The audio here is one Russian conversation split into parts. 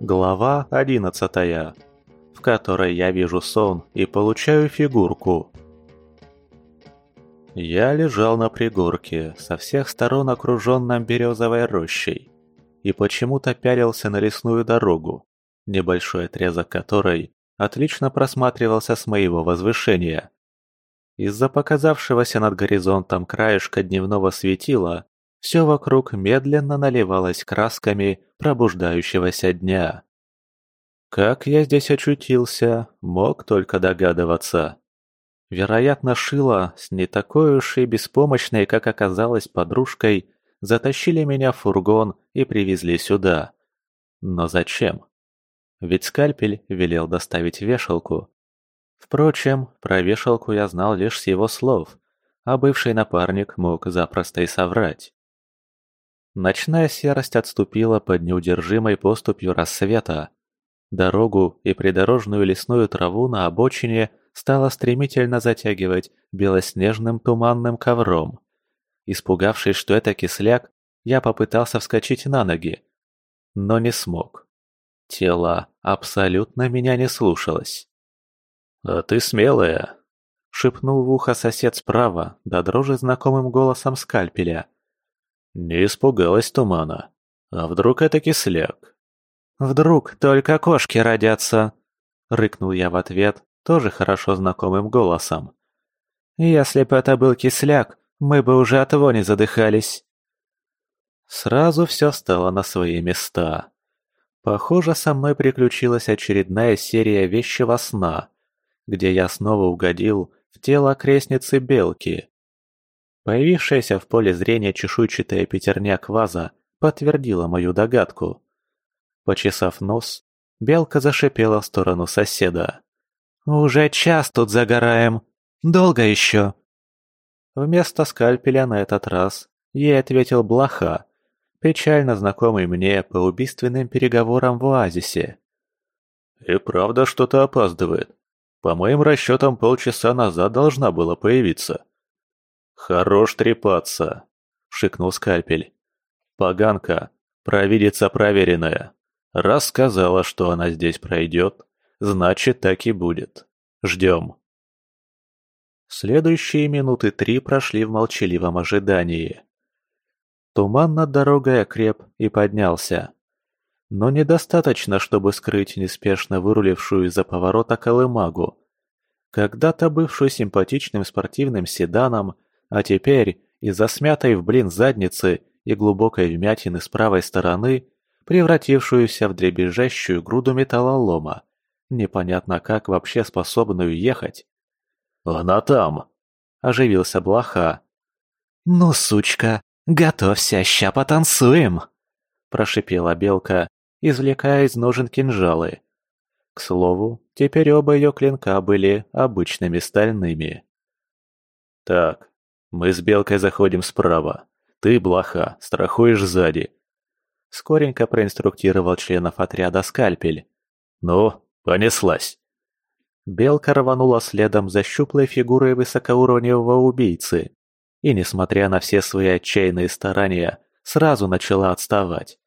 Глава 11, в которой я вижу сон и получаю фигурку. Я лежал на пригорке, со всех сторон окруженном березовой рощей, и почему-то пялился на лесную дорогу, небольшой отрезок которой отлично просматривался с моего возвышения. Из-за показавшегося над горизонтом краешка дневного светила все вокруг медленно наливалось красками пробуждающегося дня. Как я здесь очутился, мог только догадываться. Вероятно, Шила с не такой уж и беспомощной, как оказалось, подружкой, затащили меня в фургон и привезли сюда. Но зачем? Ведь скальпель велел доставить вешалку. Впрочем, про вешалку я знал лишь с его слов, а бывший напарник мог запросто и соврать. Ночная серость отступила под неудержимой поступью рассвета. Дорогу и придорожную лесную траву на обочине стало стремительно затягивать белоснежным туманным ковром. Испугавшись, что это кисляк, я попытался вскочить на ноги, но не смог. Тело абсолютно меня не слушалось. «А ты смелая», — шепнул в ухо сосед справа, до дрожи знакомым голосом скальпеля — не испугалась тумана. А вдруг это кисляк? «Вдруг только кошки родятся!» — рыкнул я в ответ, тоже хорошо знакомым голосом. «Если бы это был кисляк, мы бы уже от вони задыхались!» Сразу все стало на свои места. Похоже, со мной приключилась очередная серия вещего сна, где я снова угодил в тело крестницы Белки. Появившаяся в поле зрения чешуйчатая пятерня кваза подтвердила мою догадку. Почесав нос, белка зашипела в сторону соседа. «Уже час тут загораем. Долго еще?» Вместо скальпеля на этот раз ей ответил блоха, печально знакомый мне по убийственным переговорам в оазисе. «И правда что-то опаздывает. По моим расчетам, полчаса назад должна была появиться». «Хорош трепаться!» — шикнул скальпель. «Поганка, провидица проверенная. Раз сказала, что она здесь пройдет, значит, так и будет. Ждем». Следующие минуты три прошли в молчаливом ожидании. Туман над дорогой окреп и поднялся. Но недостаточно, чтобы скрыть неспешно вырулившую из-за поворота колымагу. Когда-то бывшую симпатичным спортивным седаном, а теперь, из-за смятой в блин задницы и глубокой вмятины с правой стороны, превратившуюся в дребезжащую груду металлолома, непонятно как вообще способную ехать. «Она там!» – оживился блоха. «Ну, сучка, готовься, ща потанцуем!» – прошипела белка, извлекая из ножен кинжалы. К слову, теперь оба ее клинка были обычными стальными. «Так, мы с Белкой заходим справа. Ты, блоха, страхуешь сзади. Скоренько проинструктировал членов отряда скальпель. Ну, понеслась. Белка рванула следом за щуплой фигурой высокоуровневого убийцы. И, несмотря на все свои отчаянные старания, сразу начала отставать.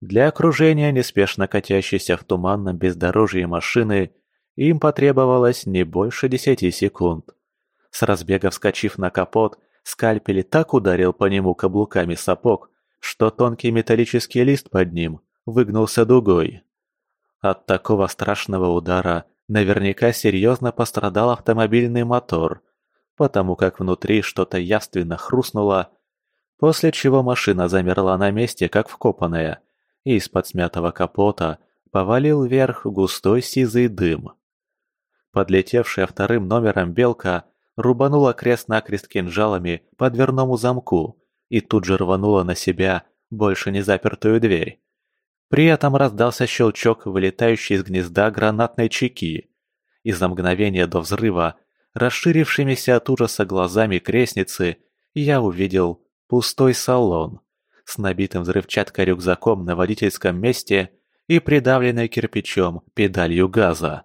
Для окружения неспешно катящейся в туманном бездорожье машины им потребовалось не больше десяти секунд. С разбега вскочив на капот, скальпель так ударил по нему каблуками сапог, что тонкий металлический лист под ним выгнулся дугой. От такого страшного удара наверняка серьезно пострадал автомобильный мотор, потому как внутри что-то явственно хрустнуло, после чего машина замерла на месте, как вкопанная, и из-под смятого капота повалил вверх густой сизый дым. Подлетевшая вторым номером белка рубанула крест-накрест кинжалами по дверному замку и тут же рванула на себя больше не запертую дверь. При этом раздался щелчок, вылетающий из гнезда гранатной чеки. И за мгновение до взрыва, расширившимися от ужаса глазами крестницы, я увидел пустой салон с набитым взрывчаткой рюкзаком на водительском месте и придавленной кирпичом педалью газа.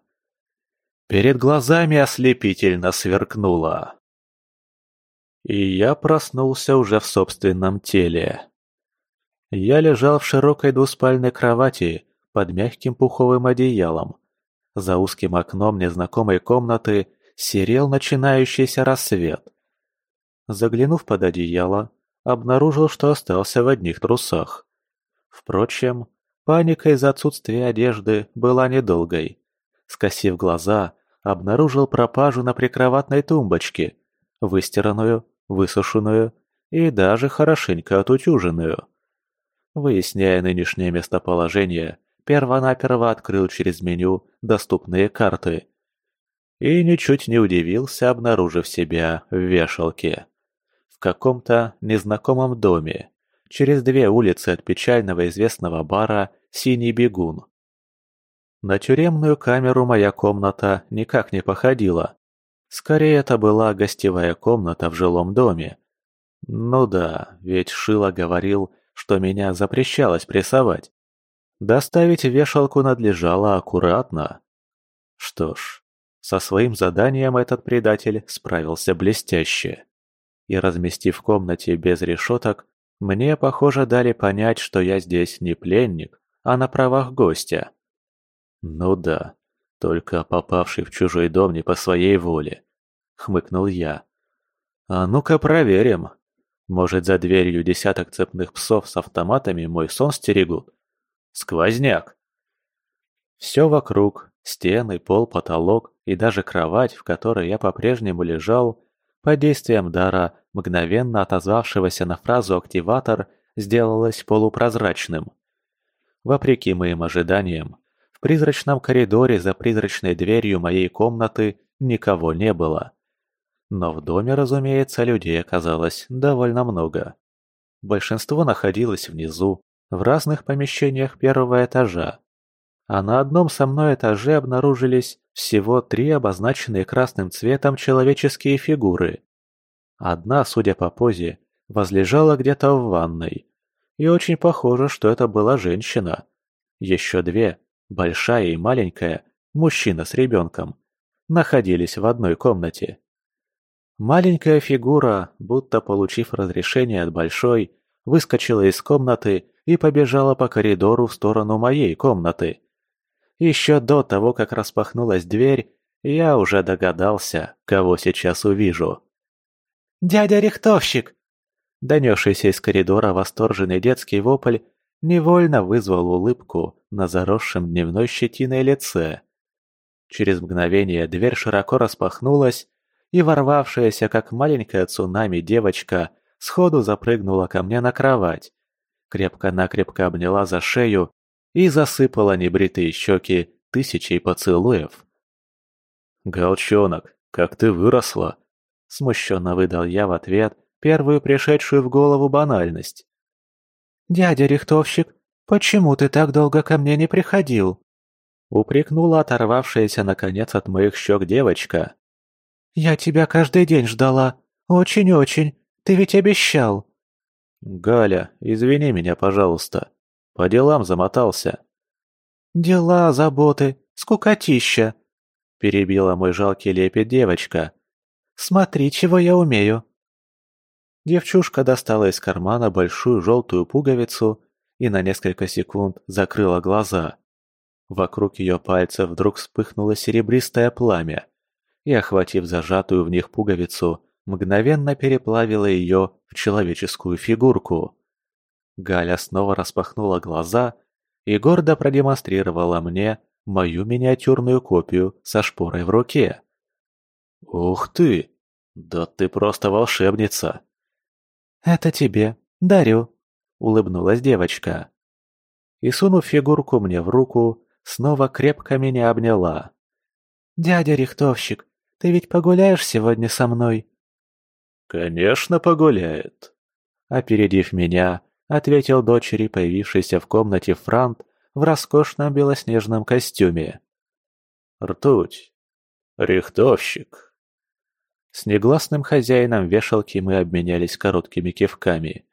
Перед глазами ослепительно сверкнуло. И я проснулся уже в собственном теле. Я лежал в широкой двуспальной кровати, под мягким пуховым одеялом. За узким окном незнакомой комнаты серел начинающийся рассвет. Заглянув под одеяло, обнаружил, что остался в одних трусах. Впрочем, паника из-за отсутствия одежды была недолгой. Скосив глаза, обнаружил пропажу на прикроватной тумбочке, выстиранную, высушенную и даже хорошенько отутюженную. Выясняя нынешнее местоположение, первонаперво открыл через меню доступные карты. И ничуть не удивился, обнаружив себя в вешалке. В каком-то незнакомом доме, через две улицы от печального известного бара «Синий бегун». На тюремную камеру моя комната никак не походила. Скорее, это была гостевая комната в жилом доме. Ну да, ведь Шила говорил, что меня запрещалось прессовать. Доставить вешалку надлежало аккуратно. Что ж, со своим заданием этот предатель справился блестяще. И разместив в комнате без решеток, мне, похоже, дали понять, что я здесь не пленник, а на правах гостя. Ну да, только попавший в чужой дом не по своей воле, хмыкнул я. А ну-ка проверим. Может, за дверью десяток цепных псов с автоматами мой сон стерегут? Сквозняк. Все вокруг, стены, пол, потолок и даже кровать, в которой я по-прежнему лежал, под действием дара, мгновенно отозвавшегося на фразу «активатор», сделалось полупрозрачным. Вопреки моим ожиданиям, призрачном коридоре за призрачной дверью моей комнаты никого не было. Но в доме, разумеется, людей оказалось довольно много. Большинство находилось внизу, в разных помещениях первого этажа. А на одном со мной этаже обнаружились всего три обозначенные красным цветом человеческие фигуры. Одна, судя по позе, возлежала где-то в ванной. И очень похоже, что это была женщина. Еще две, большая и маленькая, мужчина с ребенком, находились в одной комнате. Маленькая фигура, будто получив разрешение от большой, выскочила из комнаты и побежала по коридору в сторону моей комнаты. Еще до того, как распахнулась дверь, я уже догадался, кого сейчас увижу. «Дядя Рихтовщик!» Донесшийся из коридора восторженный детский вопль невольно вызвал улыбку на заросшем дневной щетиной лице. Через мгновение дверь широко распахнулась, и ворвавшаяся, как маленькая цунами девочка, сходу запрыгнула ко мне на кровать, крепко-накрепко обняла за шею и засыпала небритые щеки тысячей поцелуев. «Галчонок, как ты выросла!» – смущенно выдал я в ответ первую пришедшую в голову банальность. «Дядя рихтовщик, почему ты так долго ко мне не приходил?» – упрекнула оторвавшаяся наконец от моих щек девочка. «Я тебя каждый день ждала. Очень-очень. Ты ведь обещал». «Галя, извини меня, пожалуйста. По делам замотался». «Дела, заботы, скукотища», — перебила мой жалкий лепет девочка. «Смотри, чего я умею». Девчушка достала из кармана большую желтую пуговицу и на несколько секунд закрыла глаза. Вокруг ее пальцев вдруг вспыхнуло серебристое пламя и, охватив зажатую в них пуговицу, мгновенно переплавила ее в человеческую фигурку. Галя снова распахнула глаза и гордо продемонстрировала мне мою миниатюрную копию со шпорой в руке. «Ух ты! Да ты просто волшебница!» «Это тебе. Дарю!» — улыбнулась девочка. И, сунув фигурку мне в руку, снова крепко меня обняла. «Дядя рихтовщик, ты ведь погуляешь сегодня со мной?» «Конечно погуляет!» Опередив меня, ответил дочери, появившейся в комнате Франт в роскошном белоснежном костюме. «Ртуть! Рихтовщик!» С негласным хозяином вешалки мы обменялись короткими кивками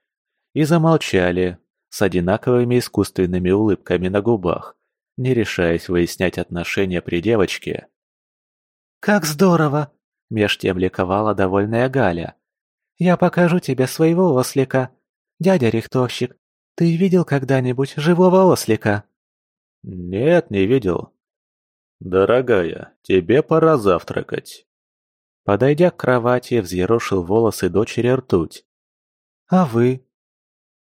и замолчали с одинаковыми искусственными улыбками на губах, не решаясь выяснять отношения при девочке. «Как здорово!» – меж тем ликовала довольная Галя. «Я покажу тебе своего ослика. Дядя рихтовщик, ты видел когда-нибудь живого ослика?» Нет, не видел. Дорогая, тебе пора завтракать. Подойдя к кровати, взъерошил волосы дочери ртуть. А вы?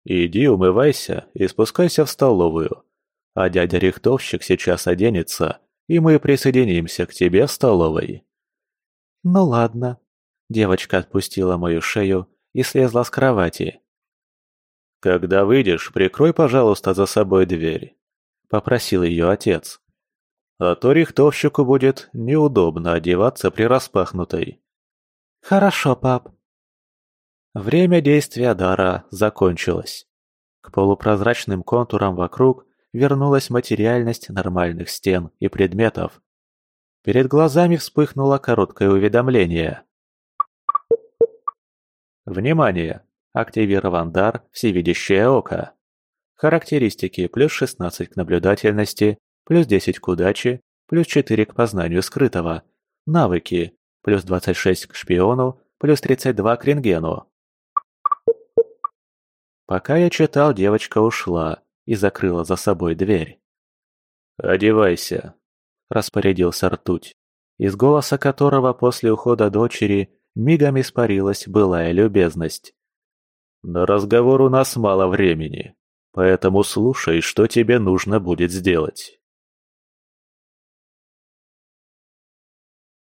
Иди умывайся и спускайся в столовую. А дядя рихтовщик сейчас оденется, и мы присоединимся к тебе в столовой. Ну ладно. Девочка отпустила мою шею и слезла с кровати. «Когда выйдешь, прикрой, пожалуйста, за собой дверь», — попросил ее отец. «А то рихтовщику будет неудобно одеваться при распахнутой». «Хорошо, пап». Время действия дара закончилось. К полупрозрачным контурам вокруг вернулась материальность нормальных стен и предметов. Перед глазами вспыхнуло короткое уведомление. Внимание! Активирован дар «Всевидящее око». Характеристики плюс 16 к наблюдательности, плюс 10 к удаче, плюс 4 к познанию скрытого. Навыки плюс 26 к шпиону, плюс 32 к рентгену. Пока я читал, девочка ушла и закрыла за собой дверь. «Одевайся», – распорядился ртуть, из голоса которого после ухода дочери мигом испарилась былая любезность. На разговор у нас мало времени, поэтому слушай, что тебе нужно будет сделать.